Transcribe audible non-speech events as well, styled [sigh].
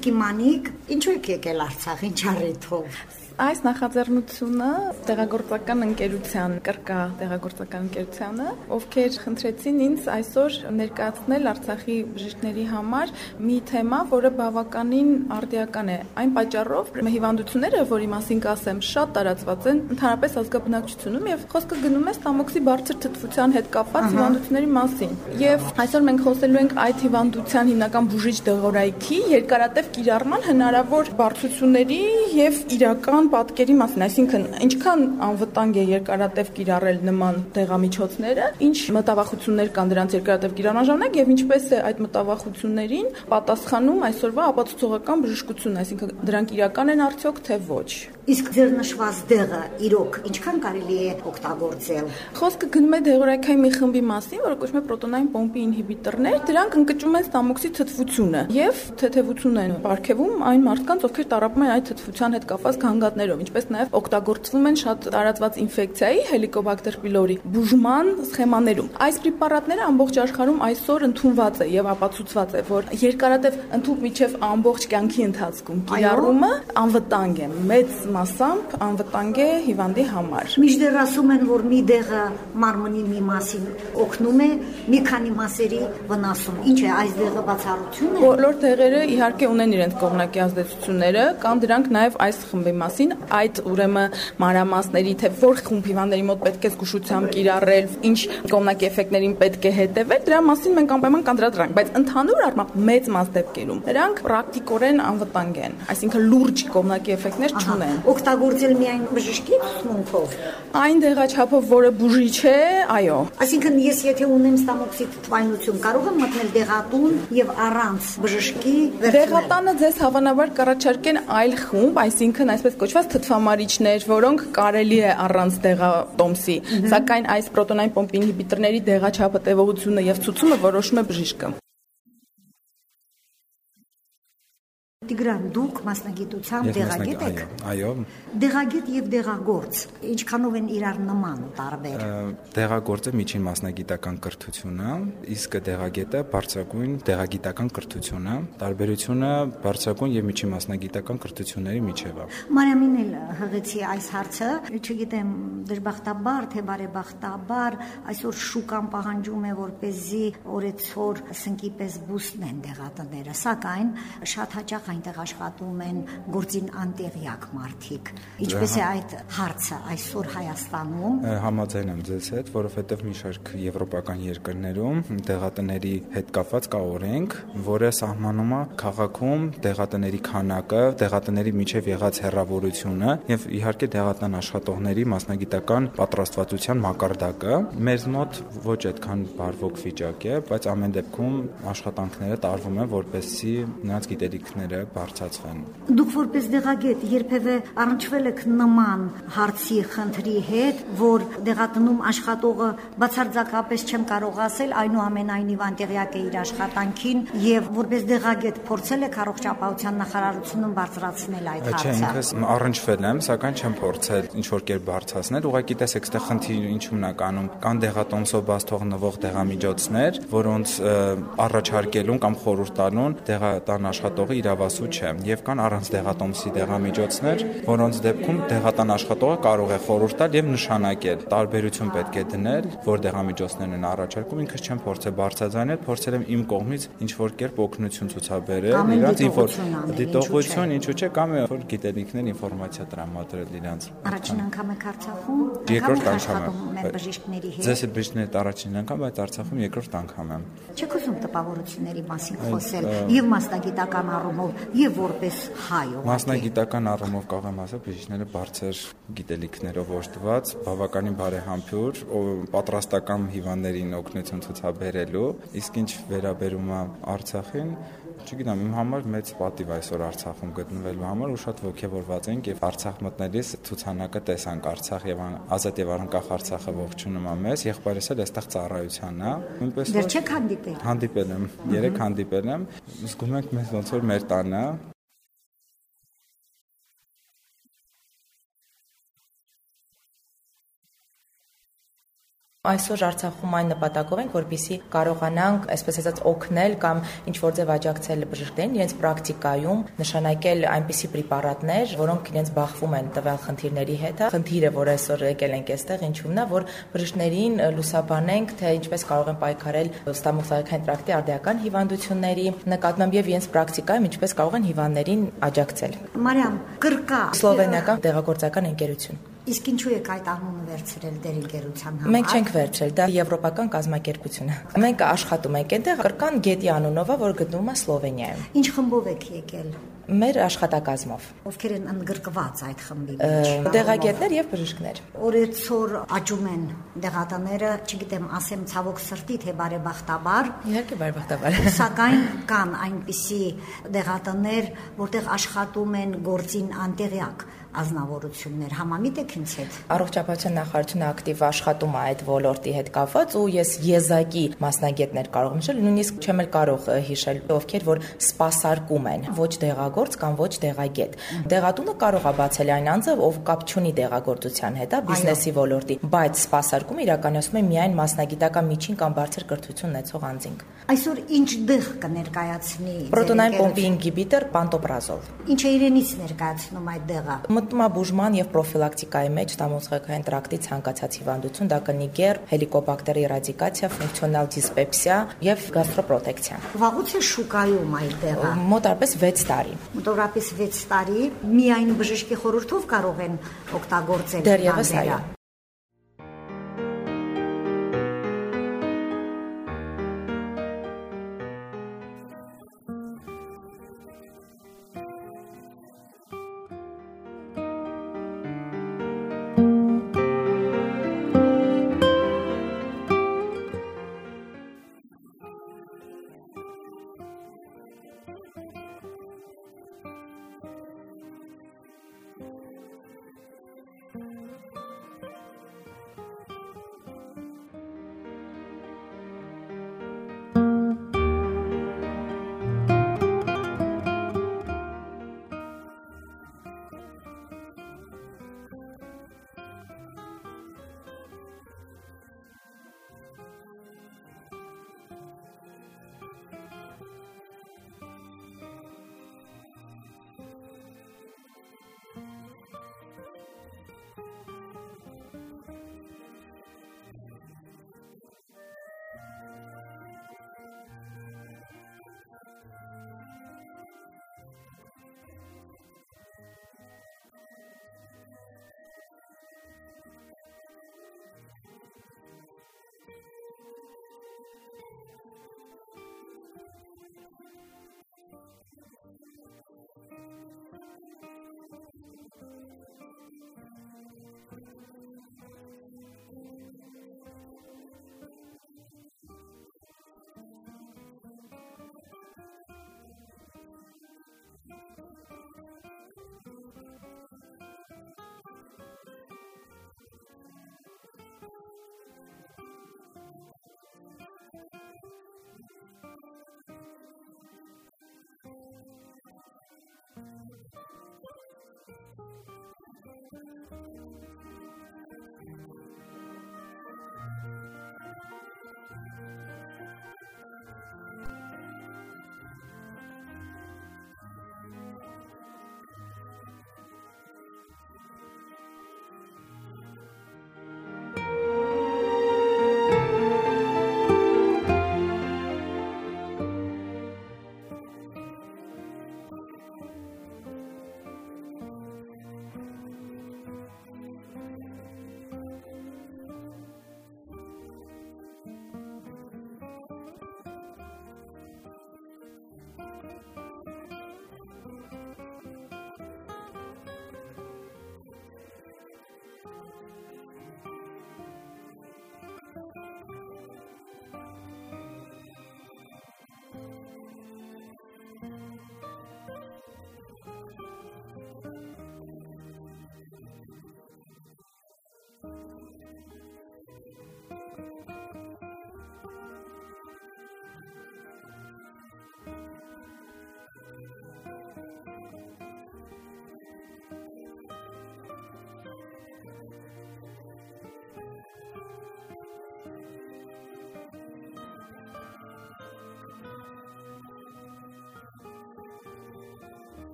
Տիկի Մանիկ, ինչու եք եկել Արցախ, ինչ առիթով։ Այս նախաձեռնությունը տեղագործական ընկերության, կրկա տեղագործական ընկերությանը, ովքեր խնդրեցին ինձ այսօր ներկայացնել Արցախի բժիշկների համար մի թեմա, որը բավականին արդիական է։ Այն պատճառով հիվանդությունները, որի մասին կասեմ, շատ տարածված են ընդհանրապես ազգաբնակչությունում եւ խոսքը գնում է ստամոքսի բարձր թթվության հետ կապված հիվանդությունների մասին։ Եվ այսօր մենք խոսելու ենք այդ հիվանդության հիմնական բուժիչ դեղորայքի երկարատև կիրառման հնարավոր բարձրությունների եւ իրական պատկերի մասին, այսինքն ինչքան անվտանգ է երկարատև կիրառել նման դեղամիջոցները, ինչ մտավախություններ կան դրանց երկարատև կիրառման ժամանակ եւ ինչպես է այդ մտավախություններին պատասխանում այսօրվա ապացուցողական բժշկությունը, այսինքն դրանք իրական են արդյոք թե ոչ։ Իսկ ձեր նշված դեղը իրոք ինչքան կարելի է օգտագործել։ Խոսքը գնում է դեղորայքային մի խմբի մասին, որը կոչվում է պրոտոնային պոմպի ինհիբիտորներ, դրանք ընկճում են ստամոքսի թթվությունը եւ թեթևություն են ապարգևում այն մարդկանց, ովքեր տարապում են այդ թթվության հետ կապված գանգատներով, ինչպես նաեւ օգտագործվում են շատ տարածված ինֆեկցիայի Helicobacter pylori բուժման սխեմաներում։ Այս պրեպարատները ամբողջ աշխարհում այսօր ընդունված է եւ ապացուցված է, որ երկարատև ընդհանուր միջև ամբողջ կյանքի ընթացքում կիրառումը անվտանգ է։ Մեծ մասամբ անվտանգ է հիվանդի համար։ Միջդեռ ասում են, որ մի դեղը մարմնի մի մասին օգնում է, մի քանի մասերի վնասում։ Ինչ է այս դեղը բացառություն է։ Բոլոր դեղերը իհարկե ունեն իրենց կողմնակի ազդեցությունները, կամ դրանք նաև այս խմբի մասին, այդ ուրեմն մանրամասների թե որ խումբ հիվանդների մոտ պետք է զգուշությամբ կիրառել, ինչ կողմնակի էֆեկտներին պետք է հետևել, դրա մասին մենք անպայման կանդրադրանք, բայց ընդհանուր առմամբ մեծ մաս դեպքերում դրանք պրակտիկորեն անվտանգ են, այսինքն լուրջ կողմնակի էֆեկտներ չունեն օգտագործել միայն բժշկի ուսմունքով։ Այն դեղաչափով, որը բուժիչ է, այո։ Այսինքն ես եթե ունեմ ստամոքսի թթվայնություն, կարող եմ մտնել դեղատուն եւ առանց բժշկի Դեղատանը ձեզ հավանաբար կառաջարկեն այլ խումբ, այսինքն այսպես կոչված թթվամարիչներ, որոնք կարելի է առանց դեղատոմսի, սակայն այս պրոտոնային պոմպի ինհիբիտորների դեղաչափը, տևողությունը եւ ցուցումը որոշում է բժիշկը։ Տիգրան, դուք մասնագիտությամբ դեղագետ եք։ Այո։ Դեղագետ եւ դեղագործ ինչքանով են իրար նման տարբեր։ Դեղագործը միջին մասնագիտական կրթությունը, իսկ դեղագետը բարձրագույն դեղագիտական կրթությունը, տարբերությունը բարձրագույն եւ միջին մասնագիտական կրթությունների միջև է։ Մարիամին էլ հղեցի այս հարցը, չգիտեմ դժբախտաբար թե բարեբախտաբար այսօր շուկան պահանջում է որպեսզի օրեցօր սնկի պես բուսնեն դեղատները, սակայն շատ հաճախ այնտեղ աշխատում են գործին անտեղյակ մարդիկ։ Ինչպես է այդ հարցը այսօր Հայաստանում։ Համաձայն եմ ձեզ հետ, որովհետև մի շարք եվրոպական երկրներում դեղատների հետ կապված կա օրենք, որը սահմանում է քաղաքում դեղատների քանակը, դեղատների միջև եղած հեռավորությունը եւ իհարկե դեղատան աշխատողների մասնագիտական պատրաստվածության մակարդակը։ Մեզ մոտ ոչ այդքան բարվոք վիճակ է, բայց ամեն դեպքում աշխատանքները տարվում են որպեսզի նրանց գիտելիքները բարձրացվեն։ Դուք որպես դեղագետ երբևէ առնչվել եք նման հարցի խնդրի հետ, որ դեղատնում աշխատողը բացարձակապես չեմ կարող ասել, այնուամենայնիվ անտեղյակ է իր աշխատանքին եւ որպես դեղագետ փորձել եք առողջապահության նախարարությունում բարձրացնել այդ հարցը։ Չէ, ինքս առնչվել եմ, սակայն չեմ փորձել ինչ որ կերպ բարձրացնել։ Ուղղակի տեսեք, այստեղ խնդիրը ինչու՞մն է կանում։ Կան դեղատոմսով բաց թողնվող դեղամիջոցներ, որոնց առաջարկելուն կամ խորհուրդ տալուն դեղատան աշխատողը իրավասու դեղատոմսու չէ եւ կան առանց դեղատոմսի դեղամիջոցներ, որոնց դեպքում դեղատան աշխատողը կարող է խորհուրդ տալ եւ նշանակել։ Տարբերություն պետք է դնել, որ դեղամիջոցներն են առաջարկում, ինքս չեմ փորձել բարձրաձայնել, փորձել եմ իմ կողմից ինչ որ կերպ օգնություն ցուցաբերել, իրանց ինֆոր դիտողություն, ինչու՞ չէ, կամ որ գիտելիքներ, ինֆորմացիա տրամադրել իրանց։ Առաջին անգամ եք Արցախում։ Երկրորդ անգամ եմ բժիշկների հետ։ Ձեզ հետ բժիշկների առաջին անգամ, բայց Արցախում երկրորդ անգամ եմ։ Չեք ուզում տպավորությունների մասին խոսել եւ մասնագիտական առումով եւ որպես հայ։ Մասնագիտական առումով կարող եմ ասել, բժիշկները բարձր գիտելիքներով օժտված, բավականին բարեհամբույր, պատրաստական հիվանդներին օգնություն ցուցաբերելու, իսկ ինչ վերաբերում է Արցախին, չգիտեմ, իմ համար մեծ պատիվ այսօր Արցախում գտնվելու համար ու շատ ողջավորված ենք եւ Արցախ մտնելիս ցուցանակը տեսանք Արցախ եւ ազատ եւ առանկախ Արցախը ողջունում է մեզ, եղբայրս էլ այստեղ ծառայության է։ Նույնպես Դեռ չեք հանդիպել։ Հանդիպել եմ, երեք հանդիպել եմ։ Զգում ենք մեզ ոնց որ մեր տանը Այսօր Արցախում այն նպատակով ենք, որպիսի կարողանանք, այսպես ասած, օգնել կամ ինչ որ ձև աջակցել բժիշկներին իրենց պրակտիկայում նշանակել այնպիսի պրեպարատներ, որոնք իրենց բախվում են տվյալ խնդիրների հետ։ Խնդիրը, որ այսօր եկել ենք այստեղ, ինչու՞մն է, որ բժիշկներին լուսաբանենք, թե ինչպես կարող են պայքարել ստամոքսային տրակտի արդիական հիվանդությունների նկատմամբ եւ իրենց պրակտիկայում ինչպես կարող են հիվանդներին աջակցել։ Մարիամ, կրկա Սլովենիական դեղագործական ընկերություն Իսկ ինչու եք այդ անունը վերցրել դեր ընկերության համար։ Մենք չենք վերցրել, դա եվրոպական կազմակերպություն է։ Մենք աշխատում ենք այնտեղ կրկան գետի անունով, որ գտնվում է Սլովենիայում։ Ինչ խմբով եք եկել? Մեր աշխատակազմով։ Ովքեր են ընդգրկված այդ խմբի մեջ։ Դեղագետներ եւ բժիշկներ։ Օրեցօր աճում են դեղատները, չգիտեմ, ասեմ ցավոք սրտի թե բարեբախտաբար։ Իհարկե բարեբախտաբար։ [laughs] Սակայն կան այնպիսի դեղատներ, որտեղ աշխատում են գործին անտեղյակ ազնվորություններ համամիտ եք ինձ հետ։ Առողջապահության նախարարությունը ակտիվ աշխատում է այդ ոլորտի հետ կապված ու ես եզակի մասնագետներ կարող եմ հիշել, նույնիսկ չեմ էլ կարող հիշել ովքեր որ սպասարկում են, ոչ դեղագործ կամ ոչ դեղագետ։ Դեղատունը կարող է բացել այն անձը, ով կապ չունի դեղագործության հետ, հա, բիզնեսի ոլորտի, բայց սպասարկումը իրականացնում է միայն մասնագիտական միջին կամ բարձր կրթություն ունեցող անձինք։ Այսօր ինչ դեղ կներկայացնի Պրոտոնային պոմպի ինգիբիտոր պանտոպրազոլ։ Ինչ է իրենից ներկայացնում այդ դեղը մտնում է բուժման եւ պրոֆիլակտիկայի մեջ ստամոքսային տրակտի ցանկացած հիվանդություն, դա կնի գեր, հելիկոբակտերի էրադիկացիա, ֆունկցիոնալ դիսպեպսիա եւ գաստրոպրոտեկցիա։ Վաղուց է շուկայում այդ տեղը։ Մոտարպես 6 տարի։ Մոտավորապես 6 տարի միայն բժշկի խորհրդով կարող են օգտագործել։ Դեռևս այո։